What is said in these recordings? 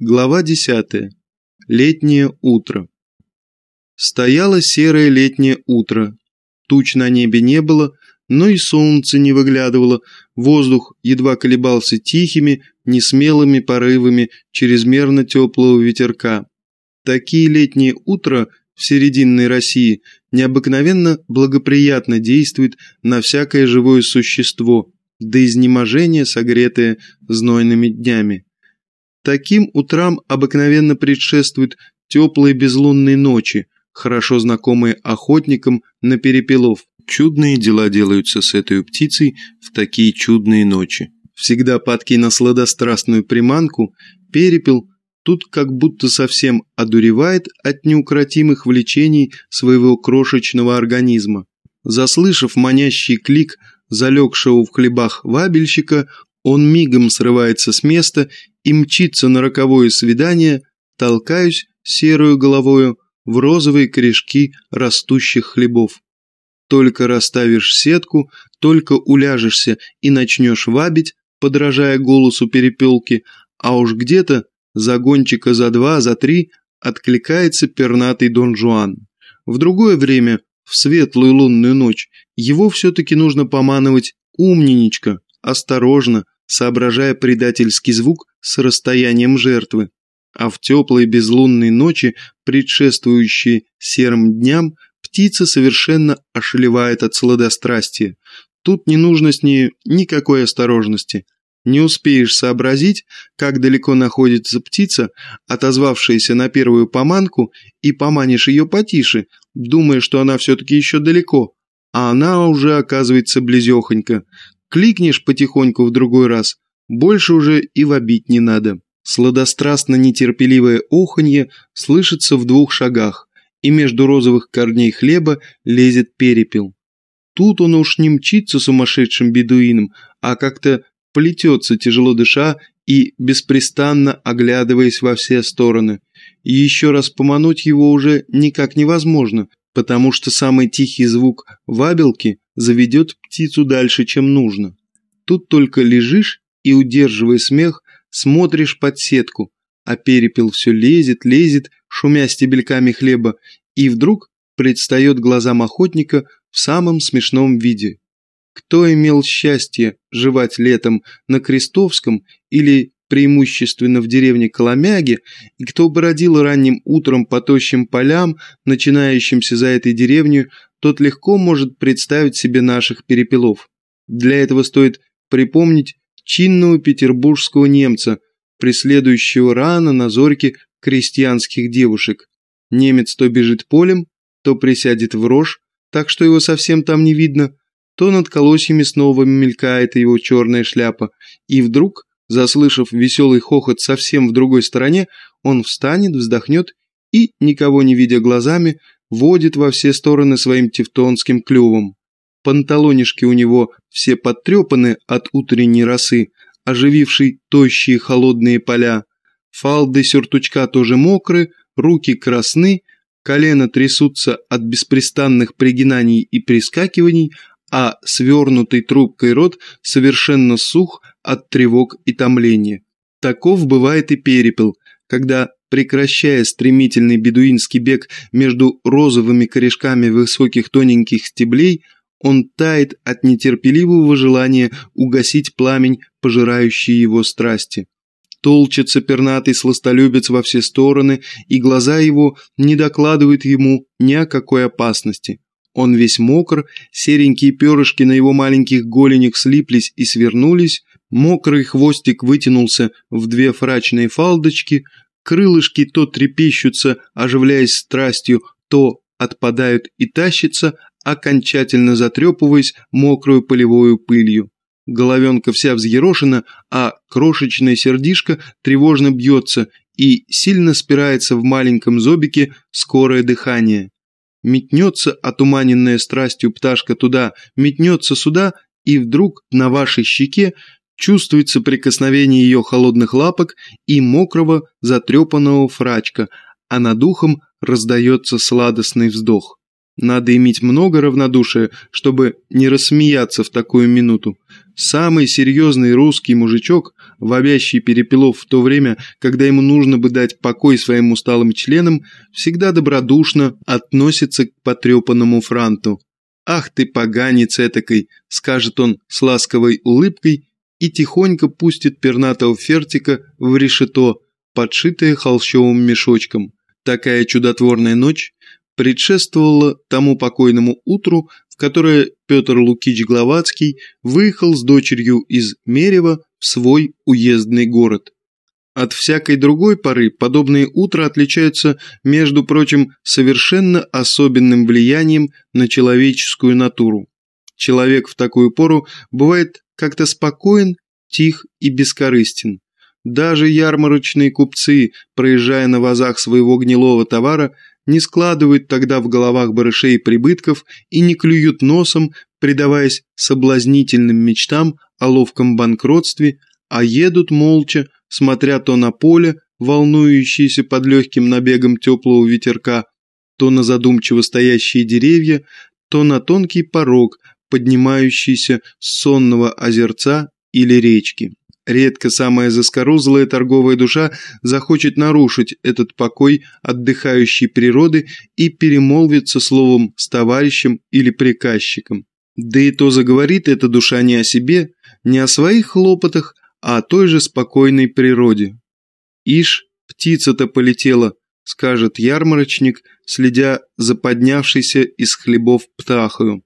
Глава 10. Летнее утро. Стояло серое летнее утро. Туч на небе не было, но и солнце не выглядывало, воздух едва колебался тихими, несмелыми порывами чрезмерно теплого ветерка. Такие летние утра в серединной России необыкновенно благоприятно действуют на всякое живое существо, до изнеможения согретое знойными днями. Таким утрам обыкновенно предшествуют теплые безлунные ночи, хорошо знакомые охотникам на перепелов. Чудные дела делаются с этой птицей в такие чудные ночи. Всегда падкий на сладострастную приманку, перепел тут как будто совсем одуревает от неукротимых влечений своего крошечного организма. Заслышав манящий клик залегшего в хлебах вабельщика, он мигом срывается с места и мчится на роковое свидание, толкаюсь серую головою в розовые корешки растущих хлебов. Только расставишь сетку, только уляжешься и начнешь вабить, подражая голосу перепелки, а уж где-то загончика за два, за три откликается пернатый Дон Жуан. В другое время, в светлую лунную ночь, его все-таки нужно поманывать умненечко, осторожно, соображая предательский звук с расстоянием жертвы. А в теплые безлунные ночи, предшествующие серым дням, птица совершенно ошелевает от сладострастия. Тут не нужно с ней никакой осторожности. Не успеешь сообразить, как далеко находится птица, отозвавшаяся на первую поманку, и поманишь ее потише, думая, что она все-таки еще далеко, а она уже оказывается близехонько. Кликнешь потихоньку в другой раз, больше уже и вобить не надо. Сладострастно нетерпеливое оханье слышится в двух шагах, и между розовых корней хлеба лезет перепел. Тут он уж не мчится сумасшедшим бедуином, а как-то плетется, тяжело дыша и беспрестанно оглядываясь во все стороны. И еще раз помануть его уже никак невозможно, потому что самый тихий звук вабелки заведет птицу дальше, чем нужно. Тут только лежишь и, удерживая смех, смотришь под сетку, а перепел все лезет, лезет, шумя стебельками хлеба, и вдруг предстает глазам охотника в самом смешном виде. Кто имел счастье жевать летом на Крестовском или преимущественно в деревне Коломяги, и кто бродил ранним утром по тощим полям, начинающимся за этой деревней, тот легко может представить себе наших перепелов. Для этого стоит припомнить чинного петербургского немца, преследующего рано на зорьке крестьянских девушек. Немец то бежит полем, то присядет в рожь, так что его совсем там не видно, то над колосьями снова мелькает его черная шляпа, и вдруг Заслышав веселый хохот совсем в другой стороне, он встанет, вздохнет и, никого не видя глазами, водит во все стороны своим тевтонским клювом. Панталонишки у него все подтрепаны от утренней росы, оживившей тощие холодные поля. Фалды сюртучка тоже мокры, руки красны, колено трясутся от беспрестанных пригинаний и прискакиваний, а свернутый трубкой рот совершенно сух от тревог и томления. Таков бывает и перепел, когда, прекращая стремительный бедуинский бег между розовыми корешками высоких тоненьких стеблей, он тает от нетерпеливого желания угасить пламень, пожирающий его страсти. Толчется пернатый сластолюбец во все стороны, и глаза его не докладывают ему ни о какой опасности. Он весь мокр, серенькие перышки на его маленьких голенях слиплись и свернулись, мокрый хвостик вытянулся в две фрачные фалдочки, крылышки то трепещутся, оживляясь страстью, то отпадают и тащатся, окончательно затрепываясь мокрую полевую пылью. Головенка вся взъерошена, а крошечное сердишко тревожно бьется и сильно спирается в маленьком зобике скорое дыхание. Метнется отуманенная страстью пташка туда, метнется сюда, и вдруг на вашей щеке чувствуется прикосновение ее холодных лапок и мокрого затрепанного фрачка, а над ухом раздается сладостный вздох. Надо иметь много равнодушия, чтобы не рассмеяться в такую минуту. Самый серьезный русский мужичок, вобящий перепелов в то время, когда ему нужно бы дать покой своим усталым членам, всегда добродушно относится к потрепанному франту. «Ах ты, поганец этакой!» – скажет он с ласковой улыбкой и тихонько пустит пернатого фертика в решето, подшитое холщовым мешочком. Такая чудотворная ночь предшествовала тому покойному утру, в которое Петр Лукич Гловацкий выехал с дочерью из Мерева в свой уездный город. От всякой другой поры подобные утра отличаются, между прочим, совершенно особенным влиянием на человеческую натуру. Человек в такую пору бывает как-то спокоен, тих и бескорыстен. Даже ярмарочные купцы, проезжая на вазах своего гнилого товара, не складывают тогда в головах барышей прибытков и не клюют носом, предаваясь соблазнительным мечтам о ловком банкротстве, а едут молча, смотря то на поле, волнующееся под легким набегом теплого ветерка, то на задумчиво стоящие деревья, то на тонкий порог, поднимающийся с сонного озерца или речки. Редко самая заскорузлая торговая душа захочет нарушить этот покой отдыхающей природы и перемолвиться словом с товарищем или приказчиком. Да и то заговорит эта душа не о себе, не о своих хлопотах, а о той же спокойной природе. «Ишь, птица-то полетела», — скажет ярмарочник, следя за поднявшейся из хлебов птахою.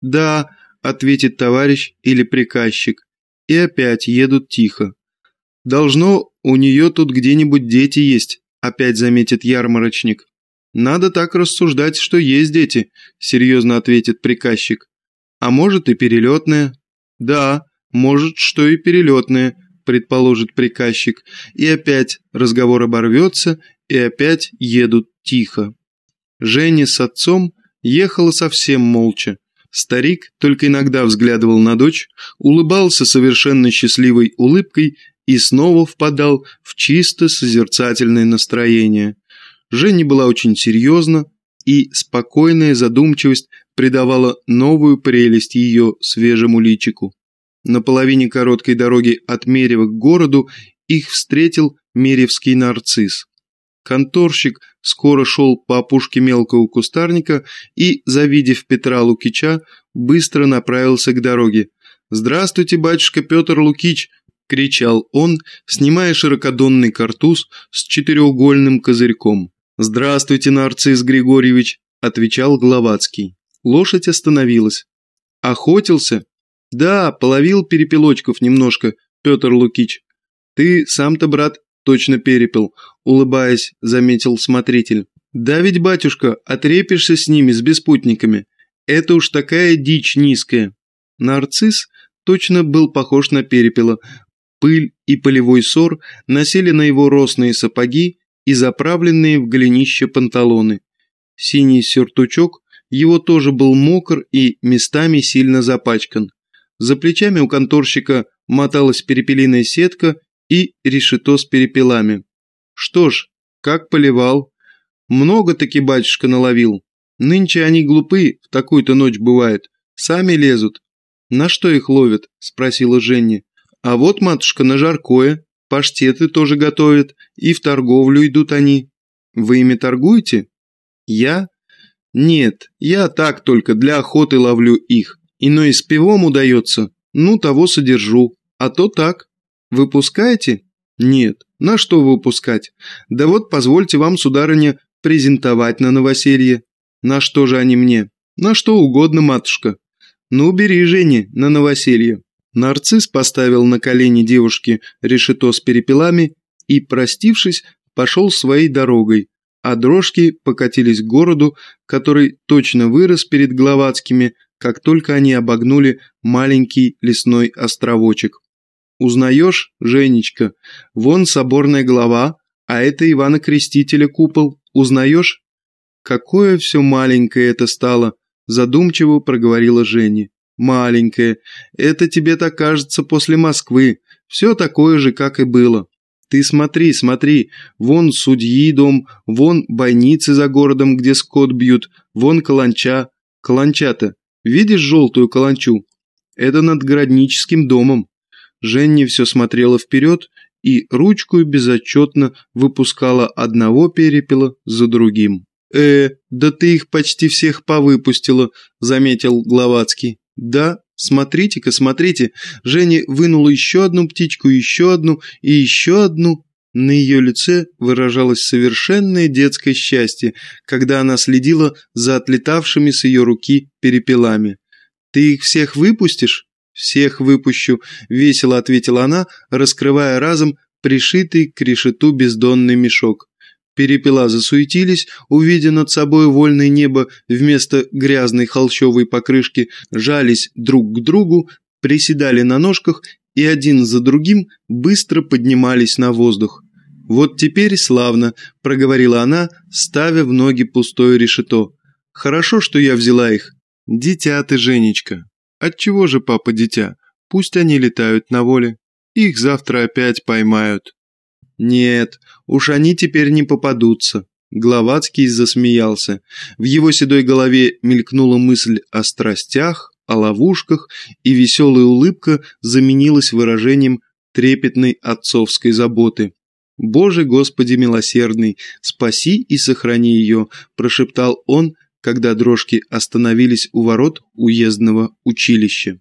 «Да», — ответит товарищ или приказчик, и опять едут тихо. «Должно, у нее тут где-нибудь дети есть», — опять заметит ярмарочник. «Надо так рассуждать, что есть дети», — серьезно ответит приказчик. «А может и перелетная?» «Да, может, что и перелетная», — предположит приказчик. И опять разговор оборвется, и опять едут тихо. Женя с отцом ехала совсем молча. Старик только иногда взглядывал на дочь, улыбался совершенно счастливой улыбкой и снова впадал в чисто созерцательное настроение. Женя была очень серьезна, и спокойная задумчивость придавала новую прелесть ее свежему личику. На половине короткой дороги от Мерева к городу их встретил меревский нарцисс. Конторщик скоро шел по опушке мелкого кустарника и, завидев Петра Лукича, быстро направился к дороге. «Здравствуйте, батюшка Петр Лукич!» – кричал он, снимая широкодонный картуз с четырехугольным козырьком. «Здравствуйте, Нарцисс Григорьевич!» – отвечал Гловацкий. Лошадь остановилась. «Охотился?» «Да, половил перепелочков немножко, Петр Лукич. Ты сам-то, брат, точно перепел, улыбаясь, заметил смотритель. Да ведь, батюшка, отрепишься с ними, с беспутниками. Это уж такая дичь низкая. Нарцисс точно был похож на перепела. Пыль и полевой сор носили на его росные сапоги и заправленные в голенище панталоны. Синий сюртучок его тоже был мокр и местами сильно запачкан. За плечами у конторщика моталась перепелиная сетка и решето с перепелами. Что ж, как поливал. Много-таки батюшка наловил. Нынче они глупы, в такую-то ночь бывает. Сами лезут. На что их ловят? Спросила Женя. А вот, матушка, на жаркое. Паштеты тоже готовят. И в торговлю идут они. Вы ими торгуете? Я? Нет, я так только для охоты ловлю их. Иной с пивом удается. Ну, того содержу. А то так. Выпускаете? Нет. На что выпускать? Да вот позвольте вам, сударыня, презентовать на новоселье. На что же они мне? На что угодно, матушка. Ну, бери, Жени, на новоселье. Нарцисс поставил на колени девушки решето с перепелами и, простившись, пошел своей дорогой, а дрожки покатились к городу, который точно вырос перед Гловацкими, как только они обогнули маленький лесной островочек. Узнаешь, Женечка, вон соборная глава, а это Ивана Крестителя купол. Узнаешь? Какое все маленькое это стало, задумчиво проговорила Женя. Маленькое. Это тебе так кажется после Москвы. Все такое же, как и было. Ты смотри, смотри, вон судьи дом, вон бойницы за городом, где скот бьют, вон каланча. Каланча-то, видишь желтую каланчу? Это над городническим домом. Женни все смотрела вперед и ручку безотчетно выпускала одного перепела за другим. «Э, да ты их почти всех повыпустила», — заметил Гловацкий. «Да, смотрите-ка, смотрите». Женя вынула еще одну птичку, еще одну и еще одну. На ее лице выражалось совершенное детское счастье, когда она следила за отлетавшими с ее руки перепелами. «Ты их всех выпустишь?» «Всех выпущу», — весело ответила она, раскрывая разом пришитый к решету бездонный мешок. Перепела засуетились, увидя над собой вольное небо вместо грязной холщовой покрышки, жались друг к другу, приседали на ножках и один за другим быстро поднимались на воздух. «Вот теперь славно», – проговорила она, ставя в ноги пустое решето. «Хорошо, что я взяла их. Дитя ты, Женечка. Отчего же, папа, дитя? Пусть они летают на воле. Их завтра опять поймают». «Нет, уж они теперь не попадутся». Гловацкий засмеялся. В его седой голове мелькнула мысль о страстях, о ловушках, и веселая улыбка заменилась выражением трепетной отцовской заботы. «Боже Господи милосердный, спаси и сохрани ее», – прошептал он, когда дрожки остановились у ворот уездного училища.